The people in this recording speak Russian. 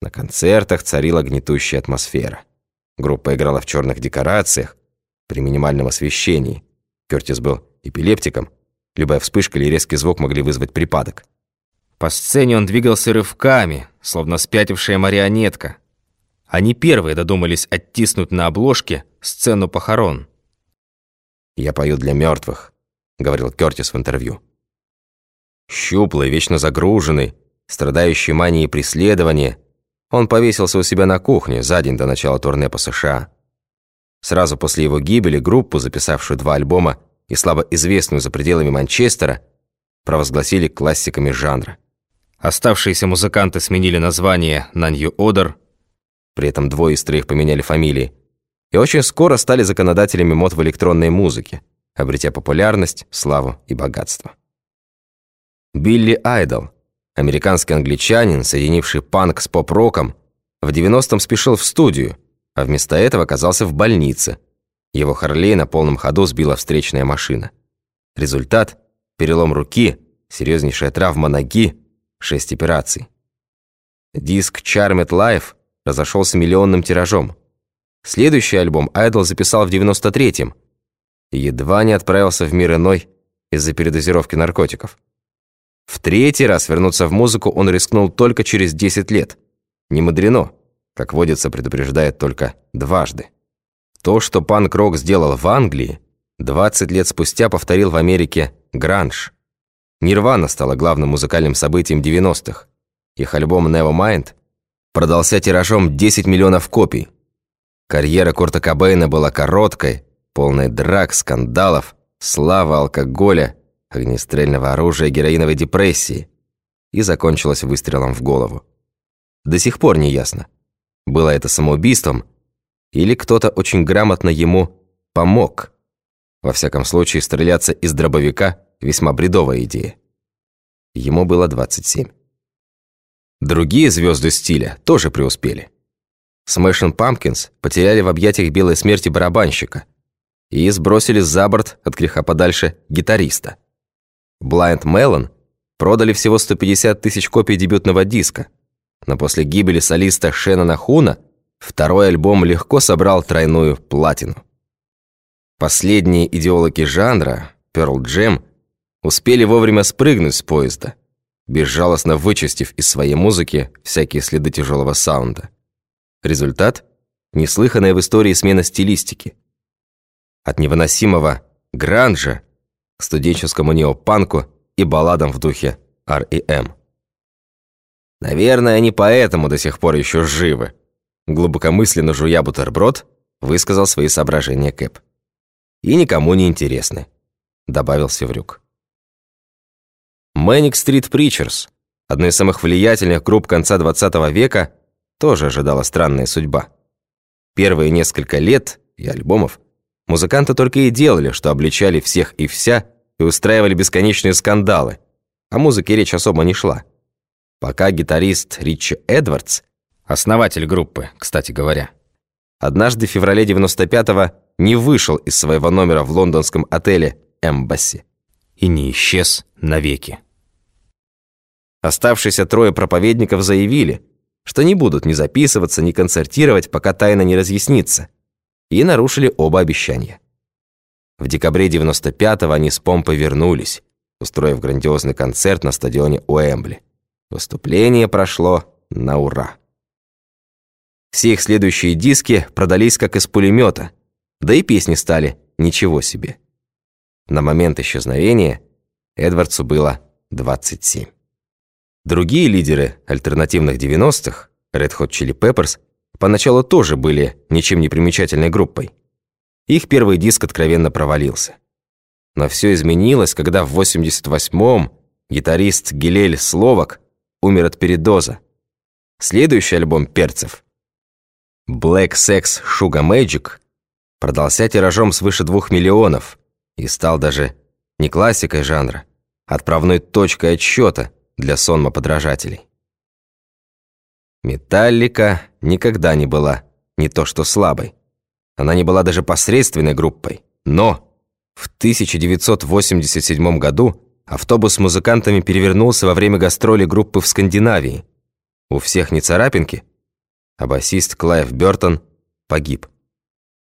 На концертах царила гнетущая атмосфера. Группа играла в черных декорациях, при минимальном освещении. Кертис был эпилептиком, любая вспышка или резкий звук могли вызвать припадок. По сцене он двигался рывками, словно спятившая марионетка. Они первые додумались оттиснуть на обложке сцену похорон. «Я пою для мертвых», — говорил Кертис в интервью. Щуплый, вечно загруженный, страдающий манией преследования, он повесился у себя на кухне за день до начала турне по США. Сразу после его гибели группу, записавшую два альбома и слабо известную за пределами Манчестера, провозгласили классиками жанра. Оставшиеся музыканты сменили название на New Order, при этом двое из троих поменяли фамилии, и очень скоро стали законодателями мод в электронной музыке, обретя популярность, славу и богатство. Билли Айдол, американский англичанин, соединивший панк с поп-роком, в 90-м спешил в студию, а вместо этого оказался в больнице. Его Харлей на полном ходу сбила встречная машина. Результат – перелом руки, серьезнейшая травма ноги, шесть операций. Диск Charmed Life разошелся миллионным тиражом. Следующий альбом Айдол записал в 93-м и едва не отправился в мир иной из-за передозировки наркотиков. В третий раз вернуться в музыку он рискнул только через 10 лет. Не мудрено, как водится, предупреждает только дважды. То, что панк-рок сделал в Англии, 20 лет спустя повторил в Америке гранж. Нирвана стала главным музыкальным событием 90-х. Их альбом Nevermind продался тиражом 10 миллионов копий. Карьера Курта Кобейна была короткой, полной драк, скандалов, славы, алкоголя – огнестрельного оружия героиновой депрессии и закончилась выстрелом в голову. До сих пор не ясно, было это самоубийством или кто-то очень грамотно ему помог. Во всяком случае, стреляться из дробовика – весьма бредовая идея. Ему было 27. Другие звезды стиля тоже преуспели. Smashing Pumpkins потеряли в объятиях белой смерти барабанщика и сбросили за борт от греха подальше гитариста – Blind Melon продали всего 150 тысяч копий дебютного диска, но после гибели солиста Шеннона Хуна второй альбом легко собрал тройную платину. Последние идеологи жанра, Pearl Jam, успели вовремя спрыгнуть с поезда, безжалостно вычистив из своей музыки всякие следы тяжелого саунда. Результат – неслыханная в истории смена стилистики. От невыносимого гранжа к студенческому неопанку и балладам в духе R.E.M. Наверное, они поэтому до сих пор еще живы. Глубокомысленно жуя бутерброд, высказал свои соображения Кэп. И никому не интересны, добавил Севрюк. Manic Street Preachers, одна из самых влиятельных групп конца 20 века, тоже ожидала странная судьба. Первые несколько лет и альбомов Музыканты только и делали, что обличали всех и вся и устраивали бесконечные скандалы. О музыке речь особо не шла. Пока гитарист Ричи Эдвардс, основатель группы, кстати говоря, однажды в феврале 95-го не вышел из своего номера в лондонском отеле «Эмбасси» и не исчез навеки. Оставшиеся трое проповедников заявили, что не будут ни записываться, ни концертировать, пока тайна не разъяснится и нарушили оба обещания. В декабре 95-го они с помпой вернулись, устроив грандиозный концерт на стадионе Уэмбли. Выступление прошло на ура. Все их следующие диски продались как из пулемета, да и песни стали ничего себе. На момент исчезновения Эдвардсу было 27. Другие лидеры альтернативных 90-х, Red Hot Chili Peppers, поначалу тоже были ничем не примечательной группой. Их первый диск откровенно провалился. Но все изменилось, когда в 88-м гитарист Гилель Словак умер от передоза. Следующий альбом перцев Black Sex Sugar Magic продался тиражом свыше двух миллионов и стал даже не классикой жанра, а отправной точкой отсчета для сонма подражателей. Металлика никогда не была не то что слабой. Она не была даже посредственной группой. Но в 1987 году автобус с музыкантами перевернулся во время гастроли группы в Скандинавии. У всех не царапинки, а басист Клайв Бёртон погиб.